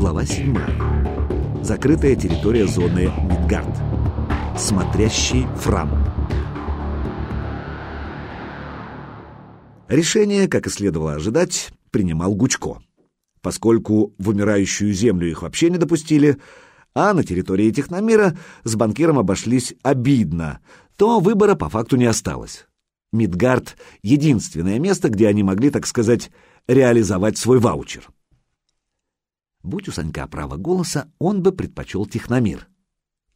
глава 7. Закрытая территория зоны Мидгард. Смотрящий Фрам. Решение, как и следовало ожидать, принимал Гучко. Поскольку в умирающую землю их вообще не допустили, а на территории Техномира с банкиром обошлись обидно, то выбора по факту не осталось. Мидгард — единственное место, где они могли, так сказать, реализовать свой ваучер. Будь у Санька право голоса, он бы предпочел Техномир.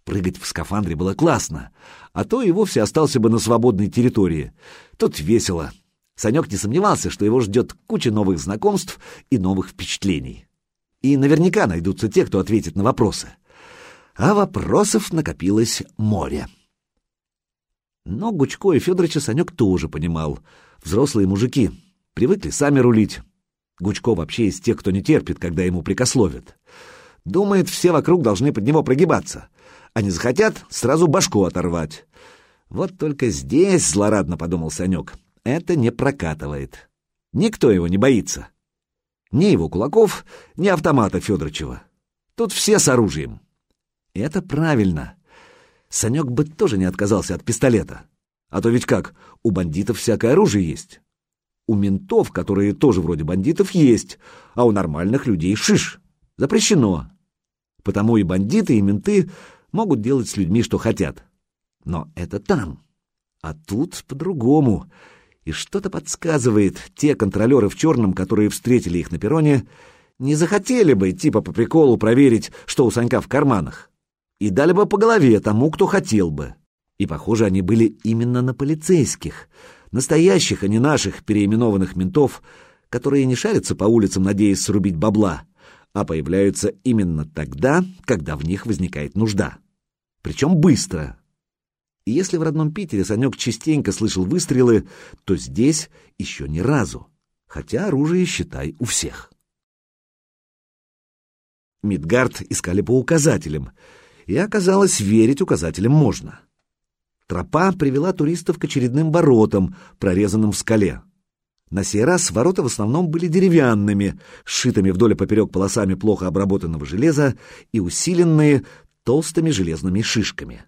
Прыгать в скафандре было классно, а то и вовсе остался бы на свободной территории. Тут весело. Санек не сомневался, что его ждет куча новых знакомств и новых впечатлений. И наверняка найдутся те, кто ответит на вопросы. А вопросов накопилось море. Но Гучко и Федоровича Санек тоже понимал. Взрослые мужики, привыкли сами рулить. Гучко вообще из тех, кто не терпит, когда ему прикословят. Думает, все вокруг должны под него прогибаться. А не захотят, сразу башку оторвать. Вот только здесь, злорадно подумал Санек, это не прокатывает. Никто его не боится. Ни его кулаков, ни автомата Федорычева. Тут все с оружием. Это правильно. Санек бы тоже не отказался от пистолета. А то ведь как, у бандитов всякое оружие есть. У ментов, которые тоже вроде бандитов, есть, а у нормальных людей шиш. Запрещено. Потому и бандиты, и менты могут делать с людьми, что хотят. Но это там. А тут по-другому. И что-то подсказывает, те контролеры в черном, которые встретили их на перроне, не захотели бы, типа по приколу, проверить, что у Санька в карманах и дали бы по голове тому, кто хотел бы. И, похоже, они были именно на полицейских, настоящих, а не наших переименованных ментов, которые не шарятся по улицам, надеясь срубить бабла, а появляются именно тогда, когда в них возникает нужда. Причем быстро. И если в родном Питере Санек частенько слышал выстрелы, то здесь еще ни разу, хотя оружие, считай, у всех. Мидгард искали по указателям — и оказалось, верить указателям можно. Тропа привела туристов к очередным воротам, прорезанным в скале. На сей раз ворота в основном были деревянными, сшитыми вдоль и поперек полосами плохо обработанного железа и усиленные толстыми железными шишками.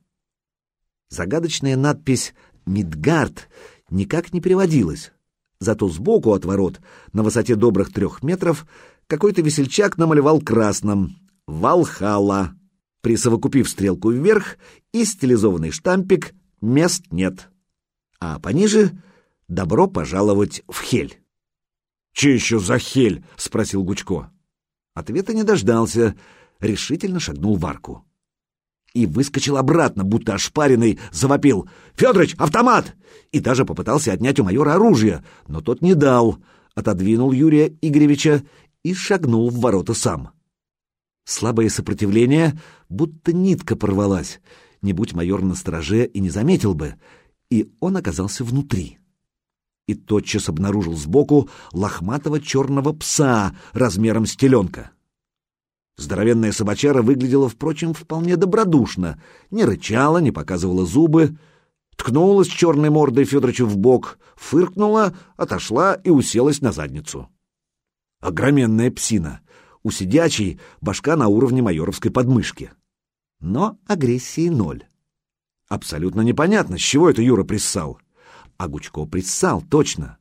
Загадочная надпись «Мидгард» никак не переводилась. Зато сбоку от ворот, на высоте добрых трех метров, какой-то весельчак намалевал красным «Валхала». Присовокупив стрелку вверх и стилизованный штампик «Мест нет». А пониже «Добро пожаловать в Хель». «Че еще за Хель?» — спросил Гучко. Ответа не дождался, решительно шагнул в арку. И выскочил обратно, будто ошпаренный, завопил «Федорович, автомат!» и даже попытался отнять у майора оружие, но тот не дал, отодвинул Юрия Игоревича и шагнул в ворота сам. Слабое сопротивление, будто нитка порвалась. Не будь майор на стороже и не заметил бы. И он оказался внутри. И тотчас обнаружил сбоку лохматого черного пса размером с теленка. Здоровенная собачара выглядела, впрочем, вполне добродушно. Не рычала, не показывала зубы. Ткнулась черной мордой Федоровичу в бок, фыркнула, отошла и уселась на задницу. Огроменная псина — у сидячей башка на уровне майоровской подмышки. Но агрессии ноль. Абсолютно непонятно, с чего это Юра приссал. А Гучко приссал, точно.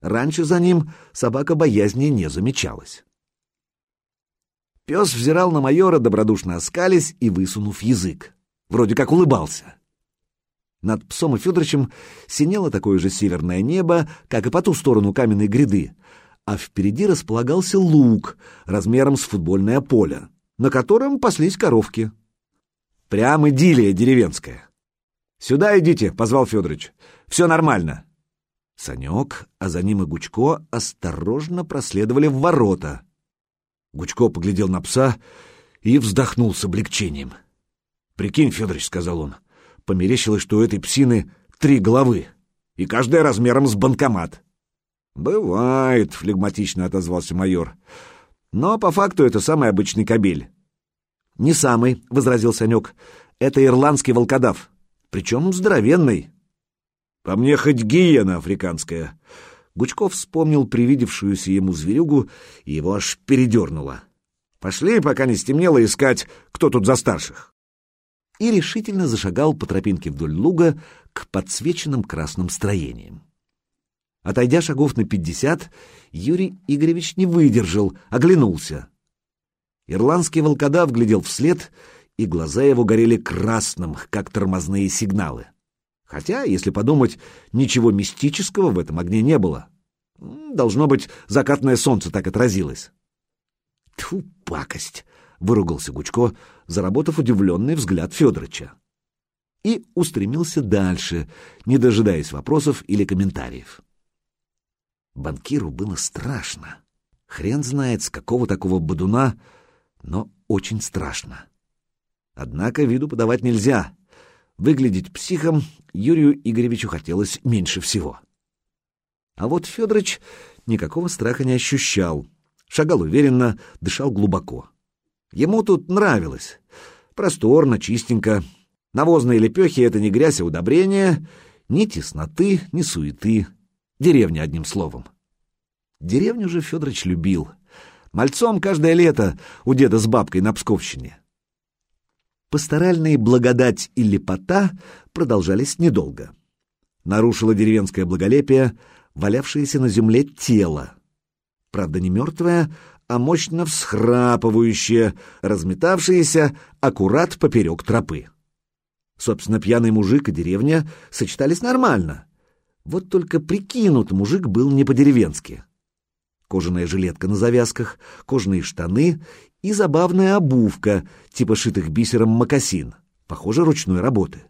Раньше за ним собака боязни не замечалась. Пес взирал на майора, добродушно оскались и высунув язык. Вроде как улыбался. Над псом и Федоровичем синело такое же северное небо, как и по ту сторону каменной гряды, а впереди располагался луг размером с футбольное поле, на котором паслись коровки. Прям идиллия деревенская. «Сюда идите», — позвал Федорович. «Все нормально». Санек, а за ним и Гучко осторожно проследовали в ворота. Гучко поглядел на пса и вздохнул с облегчением. «Прикинь, Федорович», — сказал он, — померещилось, что у этой псины три головы, и каждая размером с банкомат. «Бывает», — флегматично отозвался майор. «Но по факту это самый обычный кабель». «Не самый», — возразил Санек. «Это ирландский волкодав. Причем здоровенный». «По мне хоть гиена африканская». Гучков вспомнил привидевшуюся ему зверюгу, и его аж передернуло. Пошли, пока не стемнело, искать, кто тут за старших. И решительно зашагал по тропинке вдоль луга к подсвеченным красным строениям. Отойдя шагов на пятьдесят, Юрий Игоревич не выдержал, оглянулся. Ирландский волкодав глядел вслед, и глаза его горели красным, как тормозные сигналы. Хотя, если подумать, ничего мистического в этом огне не было. Должно быть, закатное солнце так отразилось. «Тьфу, пакость!» — выругался Гучко, заработав удивленный взгляд Федорыча. И устремился дальше, не дожидаясь вопросов или комментариев. Банкиру было страшно. Хрен знает, с какого такого бодуна, но очень страшно. Однако виду подавать нельзя. Выглядеть психом Юрию Игоревичу хотелось меньше всего. А вот Федорович никакого страха не ощущал. Шагал уверенно, дышал глубоко. Ему тут нравилось. Просторно, чистенько. Навозные лепехи — это не грязь, а удобрение. Ни тесноты, ни суеты. Деревня, одним словом. Деревню же Федорович любил. Мальцом каждое лето у деда с бабкой на Псковщине. Пасторальные благодать и лепота продолжались недолго. Нарушило деревенское благолепие валявшееся на земле тело. Правда, не мертвое, а мощно всхрапывающее, разметавшееся аккурат поперек тропы. Собственно, пьяный мужик и деревня сочетались нормально — вот только прикинут мужик был не по-деревенски. Кожаная жилетка на завязках, кожаные штаны и забавная обувка, типа шитых бисером мокасин, похоже, ручной работы.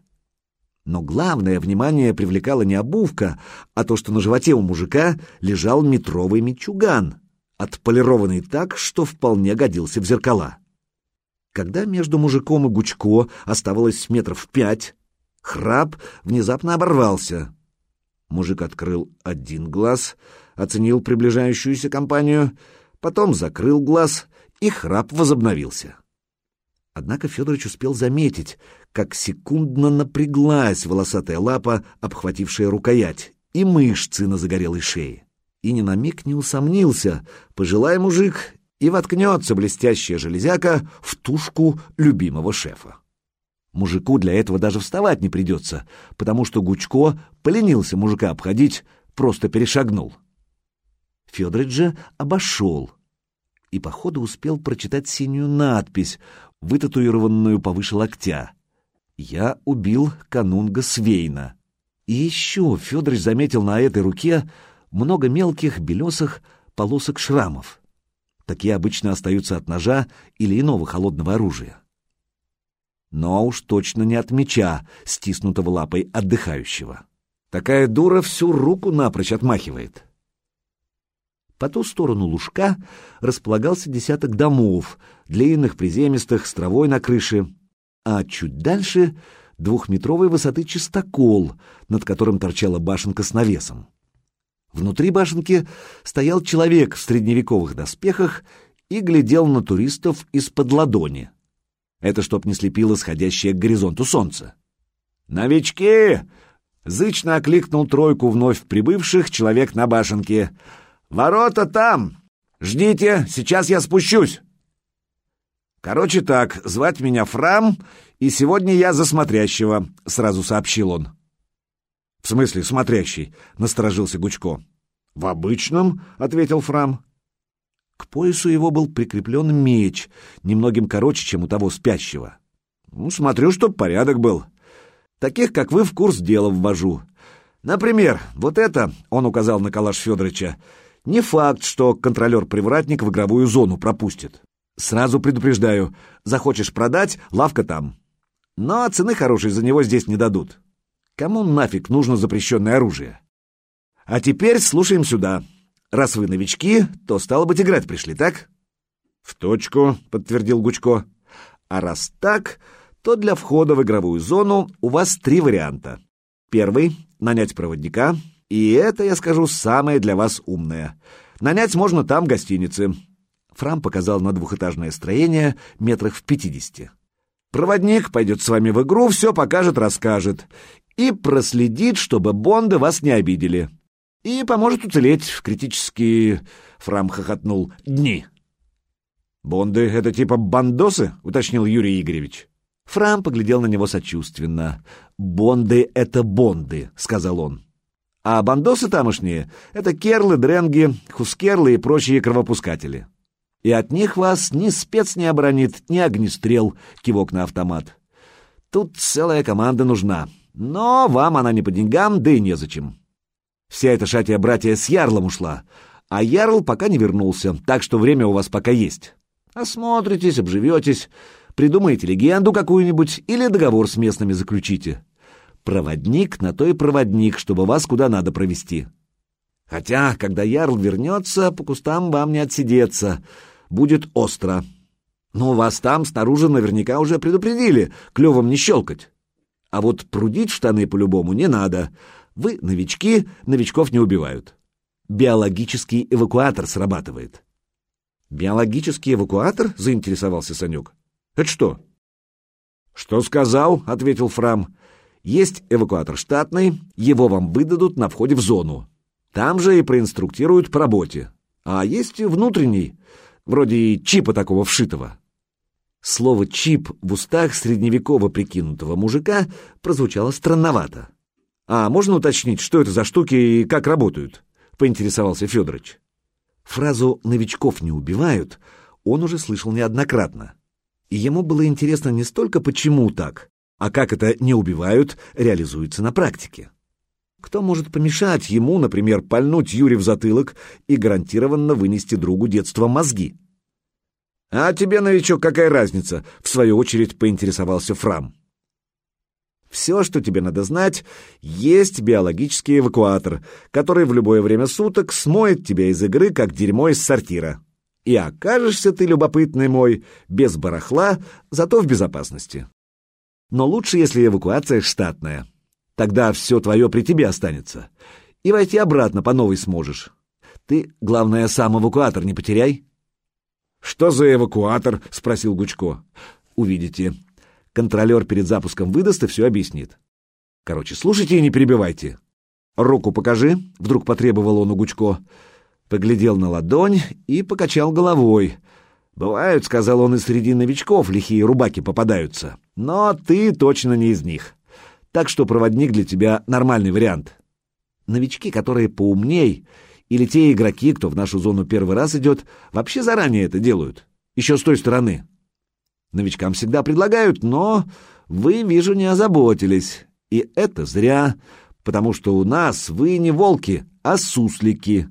Но главное внимание привлекала не обувка, а то, что на животе у мужика лежал метровый мечуган, отполированный так, что вполне годился в зеркала. Когда между мужиком и Гучко оставалось метров пять, храп внезапно оборвался — Мужик открыл один глаз, оценил приближающуюся компанию, потом закрыл глаз, и храп возобновился. Однако Федорович успел заметить, как секундно напряглась волосатая лапа, обхватившая рукоять, и мышцы на загорелой шее. И ни на миг не усомнился, пожелай мужик, и воткнется блестящая железяка в тушку любимого шефа. Мужику для этого даже вставать не придется, потому что Гучко поленился мужика обходить, просто перешагнул. Федорович же обошел и, походу, успел прочитать синюю надпись, вытатуированную повыше локтя. «Я убил канунга Свейна». И еще Федорович заметил на этой руке много мелких белесых полосок шрамов. Такие обычно остаются от ножа или иного холодного оружия но уж точно не от меча, стиснутого лапой отдыхающего. Такая дура всю руку напрочь отмахивает. По ту сторону лужка располагался десяток домов, длинных, приземистых, с травой на крыше, а чуть дальше — двухметровой высоты чистокол, над которым торчала башенка с навесом. Внутри башенки стоял человек в средневековых доспехах и глядел на туристов из-под ладони. Это чтоб не слепило сходящее к горизонту солнце. «Новички!» — зычно окликнул тройку вновь прибывших человек на башенке. «Ворота там! Ждите, сейчас я спущусь!» «Короче так, звать меня Фрам, и сегодня я за смотрящего», — сразу сообщил он. «В смысле смотрящий?» — насторожился Гучко. «В обычном», — ответил Фрам. К поясу его был прикреплен меч, немногим короче, чем у того спящего. Ну, смотрю, чтоб порядок был. Таких, как вы, в курс дела ввожу. Например, вот это, он указал на калаш Федоровича, не факт, что контролер-привратник в игровую зону пропустит. Сразу предупреждаю, захочешь продать, лавка там. Но цены хорошей за него здесь не дадут. Кому нафиг нужно запрещенное оружие? А теперь слушаем сюда. Раз вы новички, то, стало быть, играть пришли, так?» «В точку», — подтвердил Гучко. «А раз так, то для входа в игровую зону у вас три варианта. Первый — нанять проводника, и это, я скажу, самое для вас умное. Нанять можно там гостиницы». Фрам показал на двухэтажное строение метрах в пятидесяти. «Проводник пойдет с вами в игру, все покажет, расскажет. И проследит, чтобы бонды вас не обидели и поможет уцелеть в критические, Фрам хохотнул, дни. «Бонды — это типа бандосы?» — уточнил Юрий Игоревич. Фрам поглядел на него сочувственно. «Бонды — это бонды», — сказал он. «А бандосы тамошние — это керлы, дренги, хускерлы и прочие кровопускатели. И от них вас ни спец не оборонит, ни огнестрел», — кивок на автомат. «Тут целая команда нужна, но вам она не по деньгам, да и незачем. Вся эта шатия братья с Ярлом ушла, а Ярл пока не вернулся, так что время у вас пока есть. Осмотритесь, обживетесь, придумаете легенду какую-нибудь или договор с местными заключите. Проводник на то и проводник, чтобы вас куда надо провести. Хотя, когда Ярл вернется, по кустам вам не отсидеться, будет остро. Но вас там снаружи наверняка уже предупредили, клювом не щелкать. А вот прудить штаны по-любому не надо. Вы новички, новичков не убивают. Биологический эвакуатор срабатывает. «Биологический эвакуатор?» — заинтересовался Санек. «Это что?» «Что сказал?» — ответил Фрам. «Есть эвакуатор штатный, его вам выдадут на входе в зону. Там же и проинструктируют по работе. А есть внутренний, вроде чипа такого вшитого. Слово «чип» в устах средневеково прикинутого мужика прозвучало странновато. «А можно уточнить, что это за штуки и как работают?» — поинтересовался Федорович. Фразу «новичков не убивают» он уже слышал неоднократно. И ему было интересно не столько почему так, а как это «не убивают» реализуется на практике. Кто может помешать ему, например, пальнуть Юре в затылок и гарантированно вынести другу детства мозги? «А тебе, новичок, какая разница?» — в свою очередь поинтересовался Фрам. «Все, что тебе надо знать, есть биологический эвакуатор, который в любое время суток смоет тебя из игры, как дерьмо из сортира. И окажешься ты, любопытный мой, без барахла, зато в безопасности. Но лучше, если эвакуация штатная. Тогда все твое при тебе останется. И войти обратно по новой сможешь. Ты, главное, сам эвакуатор не потеряй». «Что за эвакуатор?» — спросил Гучко. «Увидите. Контролер перед запуском выдаст и все объяснит. Короче, слушайте и не перебивайте. Руку покажи», — вдруг потребовал он у Гучко. Поглядел на ладонь и покачал головой. «Бывают, — сказал он, — и среди новичков лихие рубаки попадаются. Но ты точно не из них. Так что проводник для тебя нормальный вариант. Новички, которые поумней или те игроки, кто в нашу зону первый раз идет, вообще заранее это делают. Еще с той стороны. Новичкам всегда предлагают, но вы, вижу, не озаботились. И это зря, потому что у нас вы не волки, а суслики.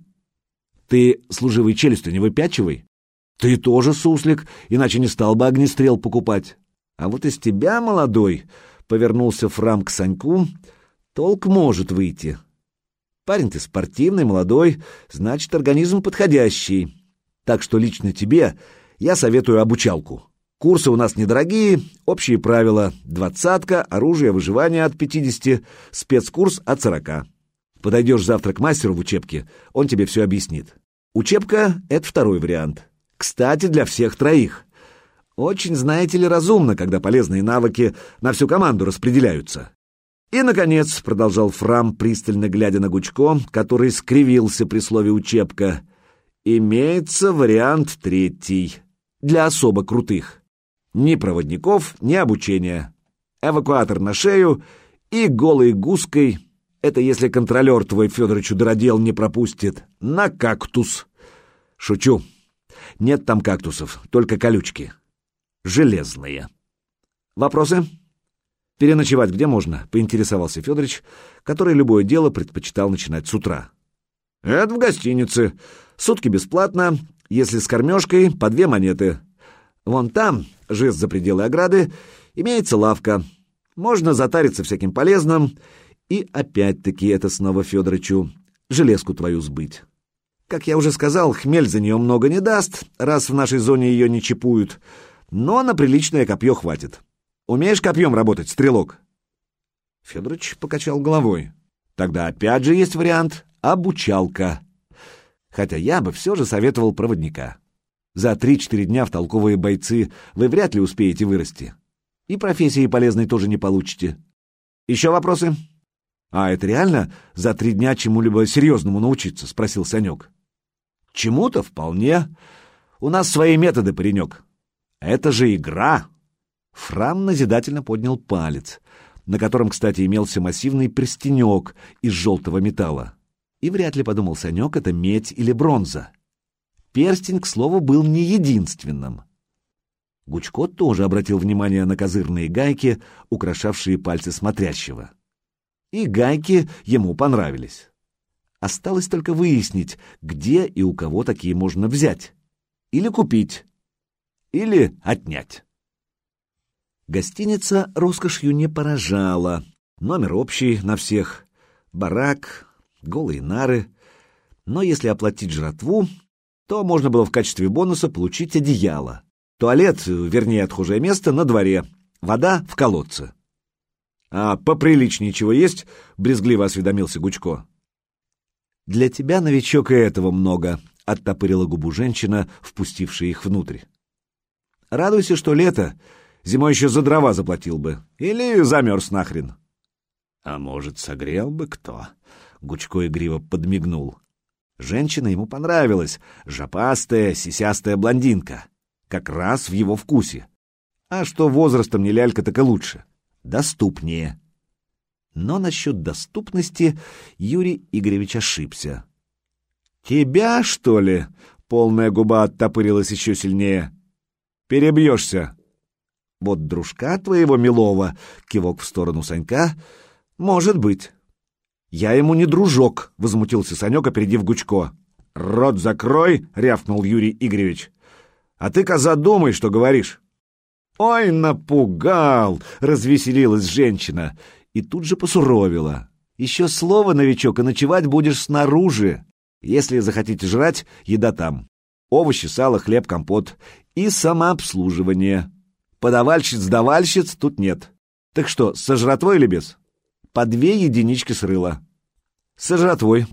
Ты служивый челюстью не выпячивай. Ты тоже суслик, иначе не стал бы огнестрел покупать. А вот из тебя, молодой, — повернулся Фрам к Саньку, — толк может выйти. Парень ты спортивный, молодой, значит, организм подходящий. Так что лично тебе я советую обучалку. Курсы у нас недорогие, общие правила — двадцатка, оружие, выживание от пятидесяти, спецкурс от сорока. Подойдешь завтра к мастеру в учебке, он тебе все объяснит. Учебка — это второй вариант. Кстати, для всех троих. Очень, знаете ли, разумно, когда полезные навыки на всю команду распределяются. И, наконец, продолжал Фрам, пристально глядя на Гучко, который скривился при слове «учебка», имеется вариант третий, для особо крутых. Ни проводников, ни обучения. Эвакуатор на шею и голой гуской, это если контролер твой Федорович Удородел не пропустит, на кактус. Шучу. Нет там кактусов, только колючки. Железные. Вопросы? «Переночевать где можно?» — поинтересовался Федорович, который любое дело предпочитал начинать с утра. «Это в гостинице. Сутки бесплатно, если с кормежкой по две монеты. Вон там, жест за пределы ограды, имеется лавка. Можно затариться всяким полезным. И опять-таки это снова Федоровичу. Железку твою сбыть. Как я уже сказал, хмель за нее много не даст, раз в нашей зоне ее не чипуют. Но на приличное копье хватит. Умеешь копьем работать, стрелок?» Федорович покачал головой. «Тогда опять же есть вариант — обучалка. Хотя я бы все же советовал проводника. За три-четыре дня в толковые бойцы вы вряд ли успеете вырасти. И профессии полезной тоже не получите. Еще вопросы?» «А это реально за три дня чему-либо серьезному научиться?» — спросил Санек. «Чему-то вполне. У нас свои методы, паренек. Это же игра!» Фрам назидательно поднял палец, на котором, кстати, имелся массивный пристенек из желтого металла. И вряд ли, подумал Санек, это медь или бронза. Перстень, к слову, был не единственным. Гучко тоже обратил внимание на козырные гайки, украшавшие пальцы смотрящего. И гайки ему понравились. Осталось только выяснить, где и у кого такие можно взять. Или купить. Или отнять. Гостиница роскошью не поражала. Номер общий на всех. Барак, голые нары. Но если оплатить жратву, то можно было в качестве бонуса получить одеяло. Туалет, вернее, отхожее место, на дворе. Вода в колодце. «А поприличнее чего есть?» — брезгливо осведомился Гучко. «Для тебя, новичок, и этого много», — оттопырила губу женщина, впустившая их внутрь. «Радуйся, что лето. Зимой еще за дрова заплатил бы. Или замерз нахрен». «А может, согрел бы кто?» — Гучко игриво подмигнул. Женщина ему понравилась, жопастая, сисястая блондинка. Как раз в его вкусе. А что возрастом не лялька, так и лучше. Доступнее. Но насчет доступности Юрий Игоревич ошибся. «Тебя, что ли?» — полная губа оттопырилась еще сильнее. «Перебьешься». «Вот дружка твоего милого», — кивок в сторону Санька, — «может быть». «Я ему не дружок», — возмутился Санек, опередив Гучко. «Рот закрой!» — рявкнул Юрий Игоревич. «А ты, коза, думай, что говоришь». «Ой, напугал!» — развеселилась женщина и тут же посуровила. «Еще слово, новичок, и ночевать будешь снаружи. Если захотите жрать, еда там. Овощи, сало, хлеб, компот и самообслуживание. Подавальщиц-давальщиц тут нет. Так что, со жратвой или без?» по две единички с рыла.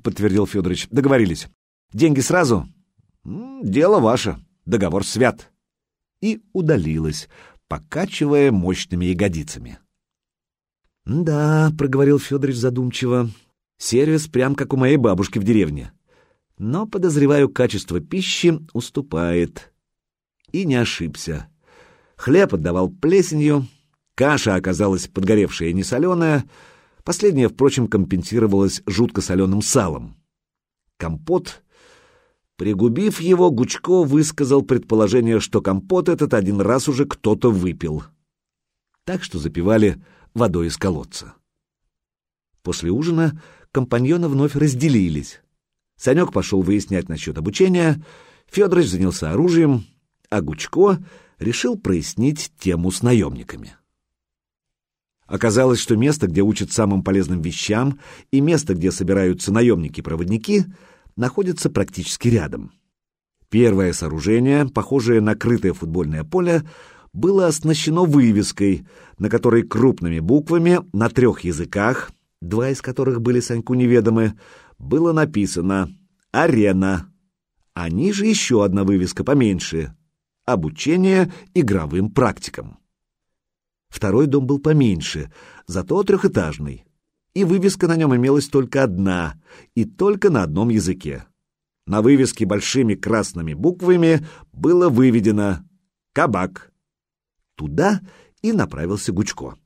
Подтвердил Федорович. «Договорились. Деньги сразу?» «Дело ваше. Договор свят». И удалилась, покачивая мощными ягодицами. «Да», — проговорил Федорович задумчиво, — «сервис прям как у моей бабушки в деревне. Но, подозреваю, качество пищи уступает». И не ошибся. Хлеб отдавал плесенью, каша оказалась подгоревшая и несоленая, Последнее, впрочем, компенсировалось жутко соленым салом. Компот... Пригубив его, Гучко высказал предположение, что компот этот один раз уже кто-то выпил. Так что запивали водой из колодца. После ужина компаньоны вновь разделились. Санек пошел выяснять насчет обучения, Федорович занялся оружием, а Гучко решил прояснить тему с наемниками. Оказалось, что место, где учат самым полезным вещам, и место, где собираются наемники-проводники, находятся практически рядом. Первое сооружение, похожее на крытое футбольное поле, было оснащено вывеской, на которой крупными буквами на трех языках, два из которых были Саньку неведомы, было написано «Арена», а ниже еще одна вывеска поменьше «Обучение игровым практикам». Второй дом был поменьше, зато трехэтажный. И вывеска на нем имелась только одна, и только на одном языке. На вывеске большими красными буквами было выведено «Кабак». Туда и направился Гучко.